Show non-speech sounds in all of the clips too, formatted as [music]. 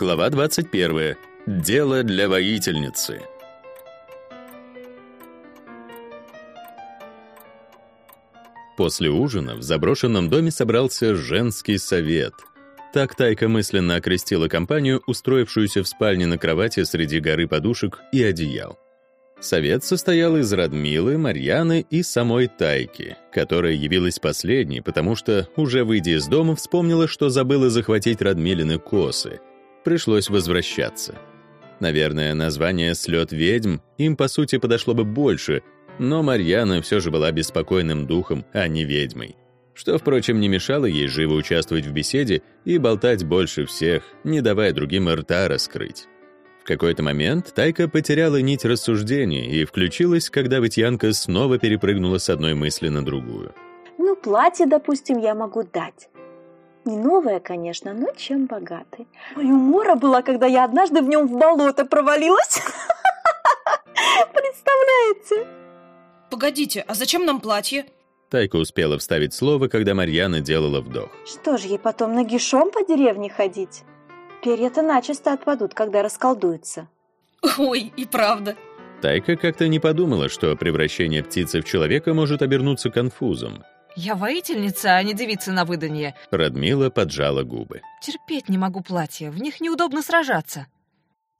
Глава 21. Дело для воительницы. После ужина в заброшенном доме собрался женский совет. Так Тайка мысленно окрестила компанию, устроившуюся в спальне на кровати среди горы подушек и одеял. Совет состоял из Радмилы, Марьяны и самой Тайки, которая явилась последней, потому что, уже выйдя из дома, вспомнила, что забыла захватить Радмилины косы — пришлось возвращаться. Наверное, название «Слет ведьм» им, по сути, подошло бы больше, но Марьяна все же была беспокойным духом, а не ведьмой. Что, впрочем, не мешало ей живо участвовать в беседе и болтать больше всех, не давая другим рта раскрыть. В какой-то момент Тайка потеряла нить рассуждений и включилась, когда Вытьянка снова перепрыгнула с одной мысли на другую. «Ну, платье, допустим, я могу дать. Не новая, конечно, но чем богатый. Ой, умора была, когда я однажды в нем в болото провалилась. [laughs] Представляете? Погодите, а зачем нам платье? Тайка успела вставить слово, когда Марьяна делала вдох. Что же ей потом нагишом по деревне ходить? Перья-то начисто отпадут, когда расколдуются. Ой, и правда. Тайка как-то не подумала, что превращение птицы в человека может обернуться конфузом. Я воительница, а не девица на выданье. Радмила поджала губы. Терпеть не могу платья, в них неудобно сражаться.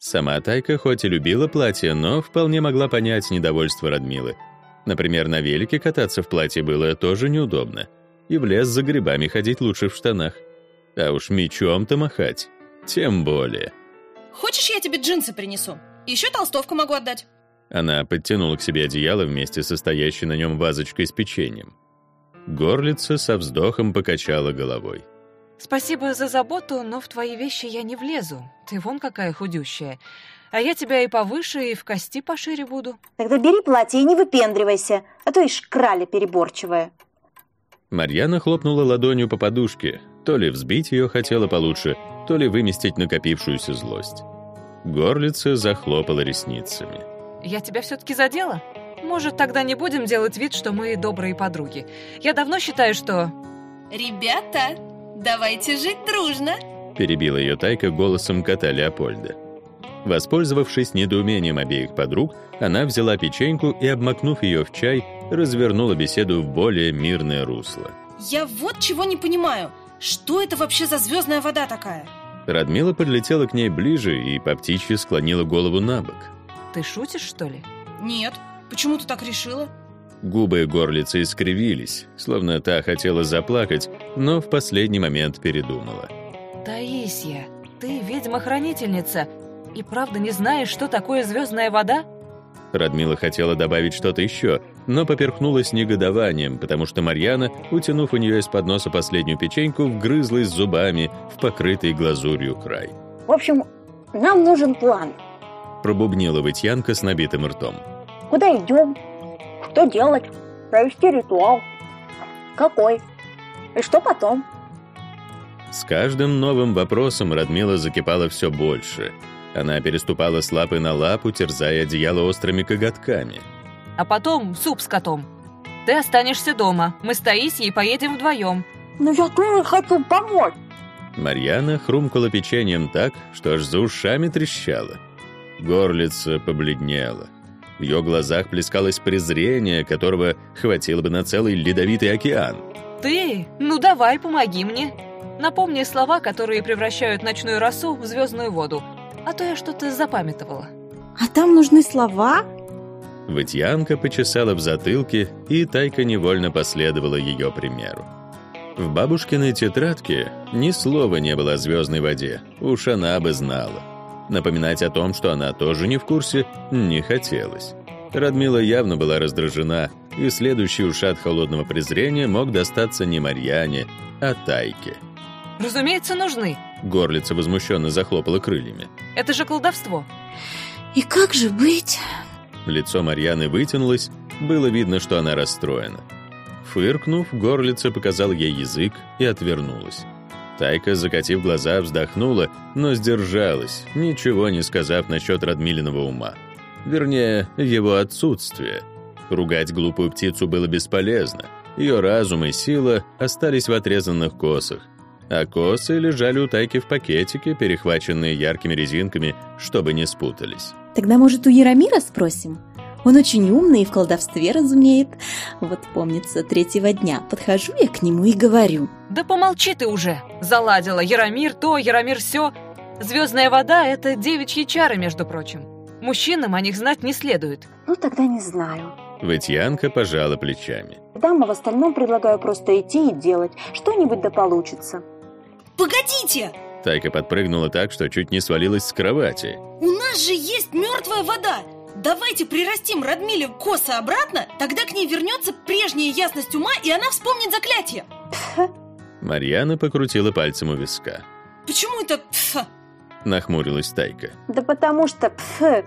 Сама Тайка хоть и любила платье, но вполне могла понять недовольство Радмилы. Например, на велике кататься в платье было тоже неудобно. И в лес за грибами ходить лучше в штанах. А уж мечом-то махать. Тем более. Хочешь, я тебе джинсы принесу? Еще толстовку могу отдать. Она подтянула к себе одеяло вместе со стоящей на нем вазочкой с печеньем. Горлица со вздохом покачала головой. «Спасибо за заботу, но в твои вещи я не влезу. Ты вон какая худющая. А я тебя и повыше, и в кости пошире буду». «Тогда бери платье и не выпендривайся, а то и шкраля переборчивая». Марьяна хлопнула ладонью по подушке. То ли взбить ее хотела получше, то ли выместить накопившуюся злость. Горлица захлопала ресницами. «Я тебя все-таки задела?» Может, тогда не будем делать вид, что мы добрые подруги. Я давно считаю, что... Ребята, давайте жить дружно. Перебила ее Тайка голосом кота Леопольда. Воспользовавшись недоумением обеих подруг, она взяла печеньку и, обмакнув ее в чай, развернула беседу в более мирное русло. «Я вот чего не понимаю. Что это вообще за звездная вода такая?» Радмила подлетела к ней ближе и по птичьи склонила голову на бок. «Ты шутишь, что ли?» «Нет. Почему ты так решила? Губы горлицы искривились, словно та хотела заплакать, но в последний момент передумала. «Таисия, ты ведьма-хранительница и правда не знаешь, что такое звездная вода?» Радмила хотела добавить что-то еще, но поперхнулась негодованием, потому что Марьяна, утянув у нее из-под носа последнюю печеньку, вгрызлась зубами в покрытый глазурью край. «В общем, нам нужен план», — пробубнила Вытьянка с набитым ртом. Куда идем? Что делать? Провести ритуал. Какой? И что потом? С каждым новым вопросом Радмила закипала все больше. Она переступала с лапы на лапу, терзая одеяло острыми коготками. А потом суп с котом. Ты останешься дома. Мы с Таисией поедем вдвоем. Но я тоже хочу помочь. Марьяна хрумкала печеньем так, что аж за ушами трещала. Горлица побледнела. В ее глазах плескалось презрение, которого хватило бы на целый ледовитый океан. «Ты? Ну давай, помоги мне. Напомни слова, которые превращают ночную росу в звездную воду. А то я что-то запамятовала». «А там нужны слова?» Вытьянка почесала в затылке, и Тайка невольно последовала ее примеру. В бабушкиной тетрадке ни слова не было о звездной воде, уж она бы знала. Напоминать о том, что она тоже не в курсе, не хотелось. Радмила явно была раздражена, и следующий ушат холодного презрения мог достаться не Марьяне, а Тайке. «Разумеется, нужны!» Горлица возмущенно захлопала крыльями. «Это же колдовство!» «И как же быть?» Лицо Марьяны вытянулось, было видно, что она расстроена. Фыркнув, горлица показал ей язык и отвернулась. Тайка, закатив глаза, вздохнула, но сдержалась, ничего не сказав насчет Радмилиного ума. Вернее, его отсутствия. Ругать глупую птицу было бесполезно. Ее разум и сила остались в отрезанных косах. а косы лежали у Тайки в пакетике, перехваченные яркими резинками, чтобы не спутались. Тогда, может, у Яромира спросим? Он очень умный и в колдовстве разумеет. Вот помнится, третьего дня подхожу я к нему и говорю. Да помолчи ты уже. Заладила. Яромир то, Яромир все. Звездная вода — это девичьи чары, между прочим. Мужчинам о них знать не следует. Ну, тогда не знаю. Вытьянка пожала плечами. Дама в остальном предлагаю просто идти и делать. Что-нибудь да получится. Погодите! Тайка подпрыгнула так, что чуть не свалилась с кровати. У нас же есть мертвая вода! Давайте прирастим Радмиле косы обратно, тогда к ней вернется прежняя ясность ума, и она вспомнит заклятие. Марьяна покрутила пальцем у виска. Почему это пф? Нахмурилась Тайка. Да потому что, пф,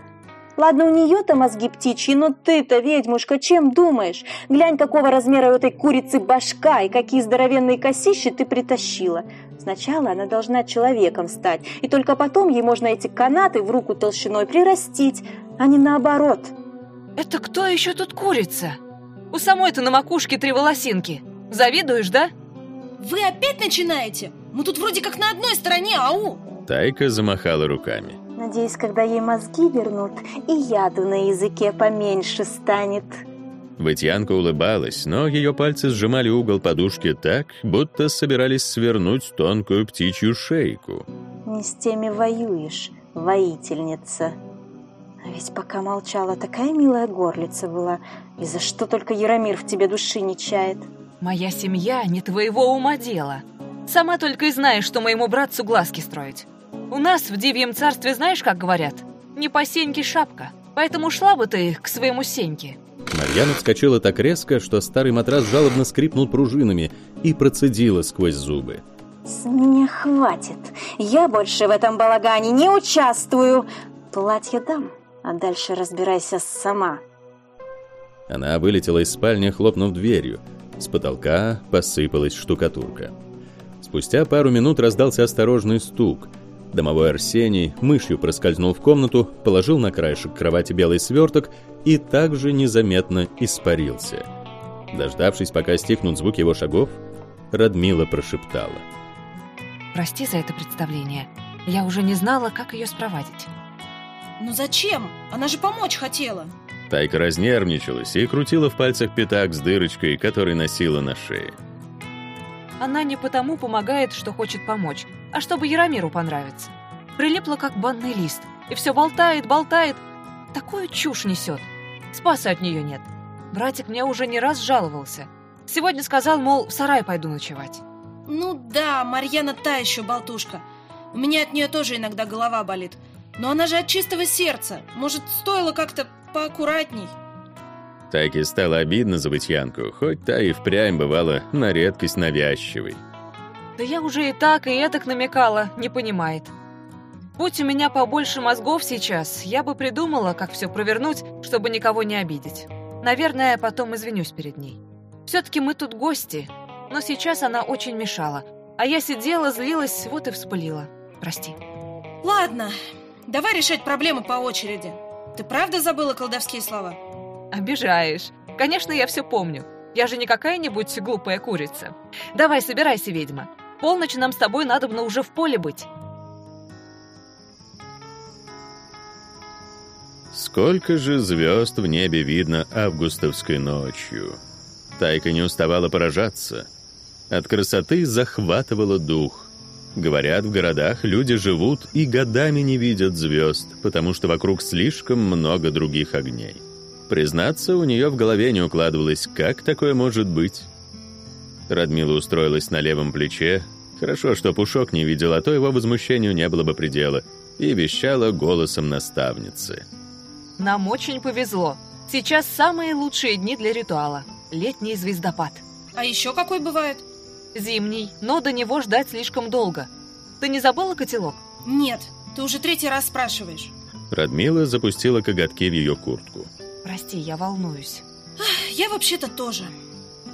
Ладно, у нее-то мозги птичьи, но ты-то, ведьмушка, чем думаешь? Глянь, какого размера у этой курицы башка и какие здоровенные косищи ты притащила. Сначала она должна человеком стать, и только потом ей можно эти канаты в руку толщиной прирастить, а не наоборот. Это кто еще тут курица? У самой-то на макушке три волосинки. Завидуешь, да? Вы опять начинаете? Мы тут вроде как на одной стороне, ау! Тайка замахала руками. Надеюсь, когда ей мозги вернут, и яду на языке поменьше станет. Вытьянка улыбалась, но ее пальцы сжимали угол подушки так, будто собирались свернуть тонкую птичью шейку. Не с теми воюешь, воительница. А ведь пока молчала, такая милая горлица была. И за что только Яромир в тебе души не чает? Моя семья не твоего ума дело. Сама только и знаешь, что моему братцу глазки строить. У нас в Дивьем царстве знаешь, как говорят? Не по сеньке шапка. Поэтому шла бы ты к своему сеньке. Марьяна вскочила так резко, что старый матрас жалобно скрипнул пружинами и процедила сквозь зубы. С меня хватит. Я больше в этом балагане не участвую. Платье дам, а дальше разбирайся сама. Она вылетела из спальни, хлопнув дверью. С потолка посыпалась штукатурка. Спустя пару минут раздался осторожный стук. Домовой Арсений мышью проскользнул в комнату, положил на краешек кровати белый сверток и также незаметно испарился. Дождавшись, пока стихнут звук его шагов, Радмила прошептала. Прости за это представление. Я уже не знала, как ее спровадить. Ну зачем? Она же помочь хотела. Тайка разнервничалась и крутила в пальцах пятак с дырочкой, который носила на шее. Она не потому помогает, что хочет помочь, а чтобы Яромиру понравиться. Прилипла, как банный лист, и все болтает, болтает. Такую чушь несет. Спаса от нее нет. Братик мне уже не раз жаловался. Сегодня сказал, мол, в сарай пойду ночевать. Ну да, Марьяна та еще болтушка. У меня от нее тоже иногда голова болит. Но она же от чистого сердца. Может, стоило как-то поаккуратней? Тайке стало обидно за Вытьянку, хоть та и впрямь бывала на редкость навязчивой. Да я уже и так, и этак намекала, не понимает. Будь у меня побольше мозгов сейчас, я бы придумала, как все провернуть, чтобы никого не обидеть. Наверное, потом извинюсь перед ней. Все-таки мы тут гости, но сейчас она очень мешала. А я сидела, злилась, вот и вспылила. Прости. Ладно, давай решать проблемы по очереди. Ты правда забыла колдовские слова? Обижаешь. Конечно, я все помню. Я же не какая-нибудь глупая курица. Давай, собирайся, ведьма. Полночь нам с тобой надобно уже в поле быть. Сколько же звезд в небе видно августовской ночью. Тайка не уставала поражаться. От красоты захватывала дух. Говорят, в городах люди живут и годами не видят звезд, потому что вокруг слишком много других огней. Признаться, у нее в голове не укладывалось, как такое может быть. Радмила устроилась на левом плече. Хорошо, что Пушок не видел, а то его возмущению не было бы предела. И вещала голосом наставницы. Нам очень повезло. Сейчас самые лучшие дни для ритуала. Летний звездопад. А еще какой бывает? Зимний, но до него ждать слишком долго. Ты не забыла котелок? Нет, ты уже третий раз спрашиваешь. Радмила запустила коготки в ее куртку. Прости, я волнуюсь. Я вообще-то тоже.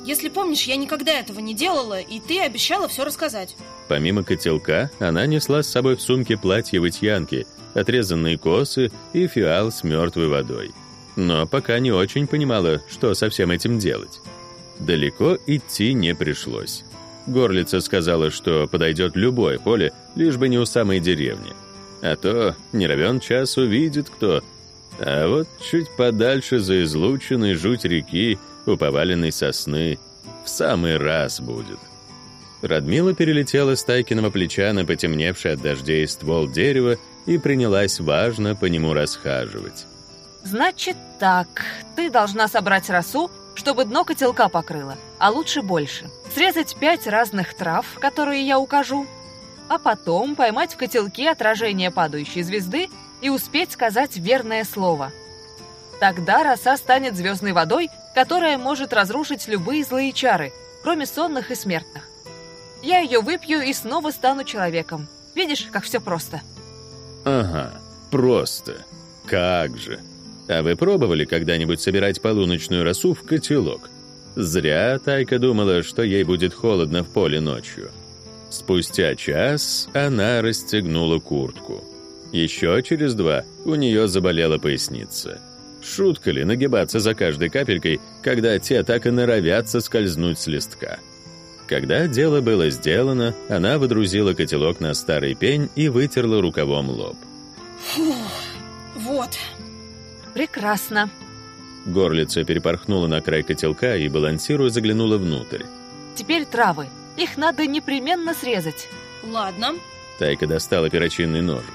Если помнишь, я никогда этого не делала, и ты обещала все рассказать. Помимо котелка, она несла с собой в сумке платье вытьянки, отрезанные косы и фиал с мертвой водой. Но пока не очень понимала, что со всем этим делать. Далеко идти не пришлось. Горлица сказала, что подойдет любое поле, лишь бы не у самой деревни. А то не равен час увидит кто. А вот чуть подальше за излученной жуть реки, у поваленной сосны, в самый раз будет. Радмила перелетела с Тайкиного плеча на потемневший от дождей ствол дерева и принялась важно по нему расхаживать. «Значит так, ты должна собрать росу, чтобы дно котелка покрыло, а лучше больше. Срезать пять разных трав, которые я укажу, а потом поймать в котелке отражение падающей звезды и успеть сказать верное слово. Тогда роса станет звездной водой, которая может разрушить любые злые чары, кроме сонных и смертных. Я ее выпью и снова стану человеком. Видишь, как все просто. Ага, просто. Как же. А вы пробовали когда-нибудь собирать полуночную росу в котелок? Зря Тайка думала, что ей будет холодно в поле ночью. Спустя час она расстегнула куртку. Еще через два у нее заболела поясница. Шутка ли нагибаться за каждой капелькой, когда те так и норовятся скользнуть с листка? Когда дело было сделано, она выдрузила котелок на старый пень и вытерла рукавом лоб. Фух, вот. Прекрасно. Горлица перепорхнула на край котелка и, балансируя, заглянула внутрь. Теперь травы. Их надо непременно срезать. Ладно. Тайка достала перочинный ножик.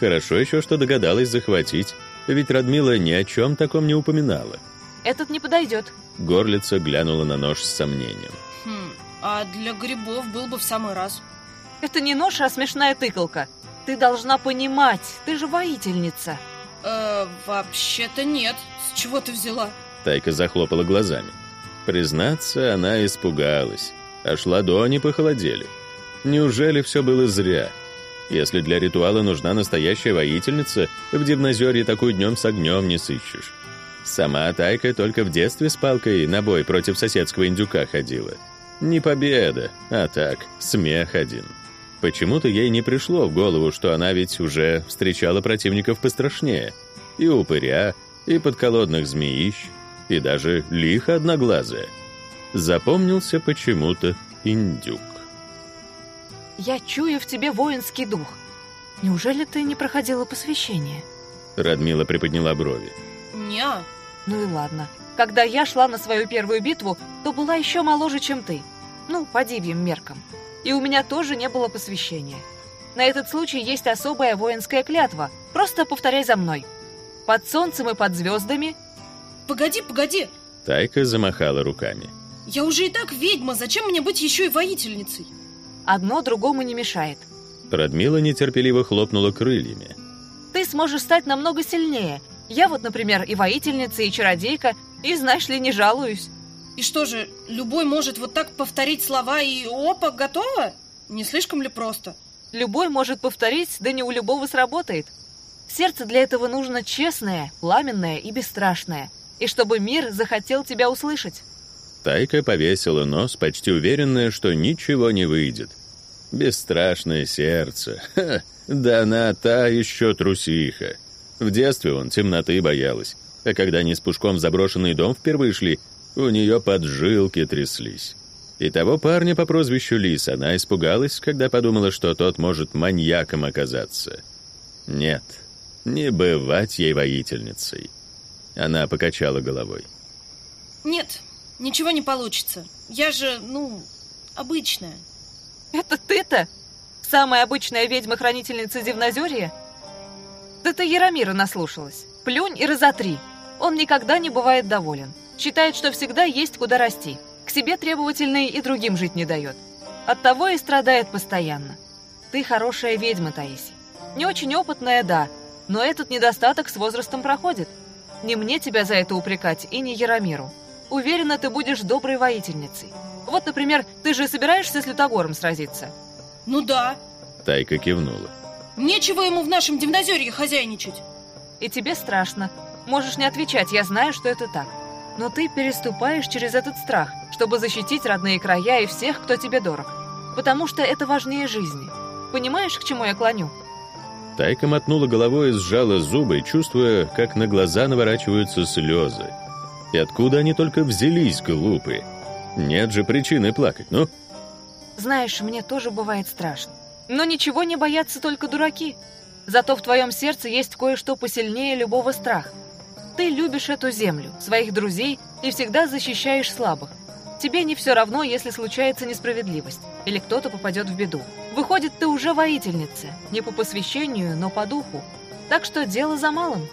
Хорошо еще, что догадалась захватить, ведь Радмила ни о чем таком не упоминала. Этот не подойдет. Горлица глянула на нож с сомнением. Хм, а для грибов был бы в самый раз. Это не нож, а смешная тыкалка. Ты должна понимать, ты же воительница. Э, вообще-то нет. С чего ты взяла? Тайка захлопала глазами. Признаться, она испугалась. Аж ладони похолодели. Неужели все было зря? Если для ритуала нужна настоящая воительница, в Дивнозерье такую днем с огнем не сыщешь. Сама Тайка только в детстве с палкой на бой против соседского индюка ходила. Не победа, а так, смех один. Почему-то ей не пришло в голову, что она ведь уже встречала противников пострашнее. И упыря, и подколодных змеищ, и даже лихо одноглазая. Запомнился почему-то индюк. Я чую в тебе воинский дух. Неужели ты не проходила посвящение? Радмила приподняла брови. Неа. Ну и ладно. Когда я шла на свою первую битву, то была еще моложе, чем ты. Ну, по дивьим меркам. И у меня тоже не было посвящения. На этот случай есть особая воинская клятва. Просто повторяй за мной. Под солнцем и под звездами... Погоди, погоди. Тайка замахала руками. Я уже и так ведьма. Зачем мне быть еще и воительницей? Одно другому не мешает. Радмила нетерпеливо хлопнула крыльями. Ты сможешь стать намного сильнее. Я вот, например, и воительница, и чародейка, и, знаешь ли, не жалуюсь. И что же, любой может вот так повторить слова и опа, готово? Не слишком ли просто? Любой может повторить, да не у любого сработает. Сердце для этого нужно честное, пламенное и бесстрашное. И чтобы мир захотел тебя услышать. Тайка повесила нос, почти уверенная, что ничего не выйдет. Бесстрашное сердце. Ха, да она та еще трусиха. В детстве он темноты боялась, а когда они с Пушком в заброшенный дом впервые шли, у нее поджилки тряслись. И того парня по прозвищу Лис она испугалась, когда подумала, что тот может маньяком оказаться. Нет, не бывать ей воительницей. Она покачала головой. Нет, Ничего не получится. Я же, ну, обычная. Это ты-то? Самая обычная ведьма-хранительница Дивнозерья? Да ты Яромира наслушалась. Плюнь и разотри. Он никогда не бывает доволен. Считает, что всегда есть куда расти. К себе требовательный и другим жить не дает. Оттого и страдает постоянно. Ты хорошая ведьма, Таисия. Не очень опытная, да, но этот недостаток с возрастом проходит. Не мне тебя за это упрекать и не Яромиру. Уверена, ты будешь доброй воительницей. Вот, например, ты же собираешься с Лютогором сразиться? Ну да. Тайка кивнула. Нечего ему в нашем гимназерье хозяйничать. И тебе страшно. Можешь не отвечать, я знаю, что это так. Но ты переступаешь через этот страх, чтобы защитить родные края и всех, кто тебе дорог. Потому что это важнее жизни. Понимаешь, к чему я клоню? Тайка мотнула головой и сжала зубы, чувствуя, как на глаза наворачиваются слезы. И откуда они только взялись, глупые? Нет же причины плакать, ну? Знаешь, мне тоже бывает страшно. Но ничего не боятся только дураки. Зато в твоем сердце есть кое-что посильнее любого страха. Ты любишь эту землю, своих друзей и всегда защищаешь слабых. Тебе не все равно, если случается несправедливость, или кто-то попадет в беду. Выходит, ты уже воительница, не по посвящению, но по духу. Так что дело за малым.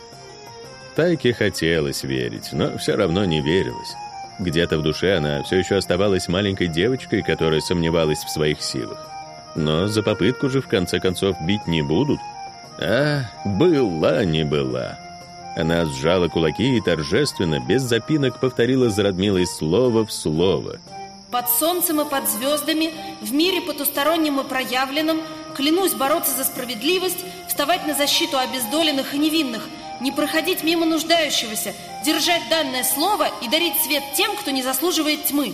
Тайке хотелось верить, но все равно не верилось. Где-то в душе она все еще оставалась маленькой девочкой, которая сомневалась в своих силах. Но за попытку же в конце концов бить не будут. А, была не была. Она сжала кулаки и торжественно, без запинок, повторила за Радмилой слово в слово. Под солнцем и под звездами, в мире потустороннем и проявленном, клянусь бороться за справедливость, вставать на защиту обездоленных и невинных, не проходить мимо нуждающегося, держать данное слово и дарить свет тем, кто не заслуживает тьмы.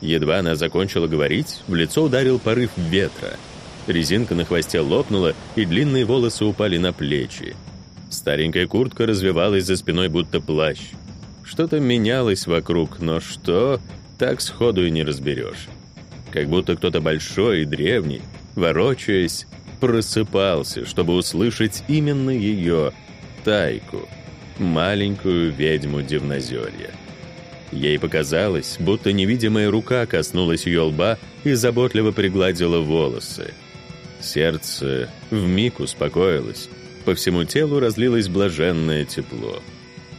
Едва она закончила говорить, в лицо ударил порыв ветра. Резинка на хвосте лопнула, и длинные волосы упали на плечи. Старенькая куртка развивалась за спиной, будто плащ. Что-то менялось вокруг, но что, так сходу и не разберешь. Как будто кто-то большой и древний, ворочаясь, просыпался, чтобы услышать именно ее, Тайку, маленькую ведьму Дивнозерья. Ей показалось, будто невидимая рука коснулась ее лба и заботливо пригладила волосы. Сердце вмиг успокоилось, по всему телу разлилось блаженное тепло.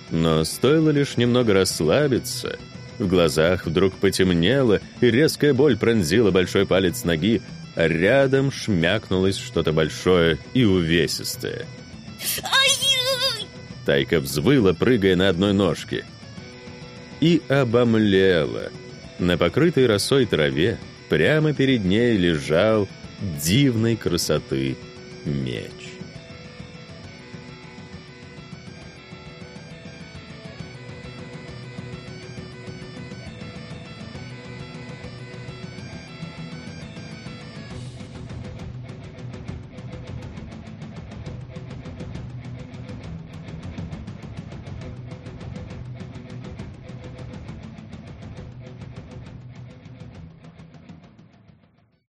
Но стоило лишь немного расслабиться, в глазах вдруг потемнело, и резкая боль пронзила большой палец ноги, а рядом шмякнулось что-то большое и увесистое. Тайка взвыла, прыгая на одной ножке — и обомлела. На покрытой росой траве прямо перед ней лежал дивной красоты меч.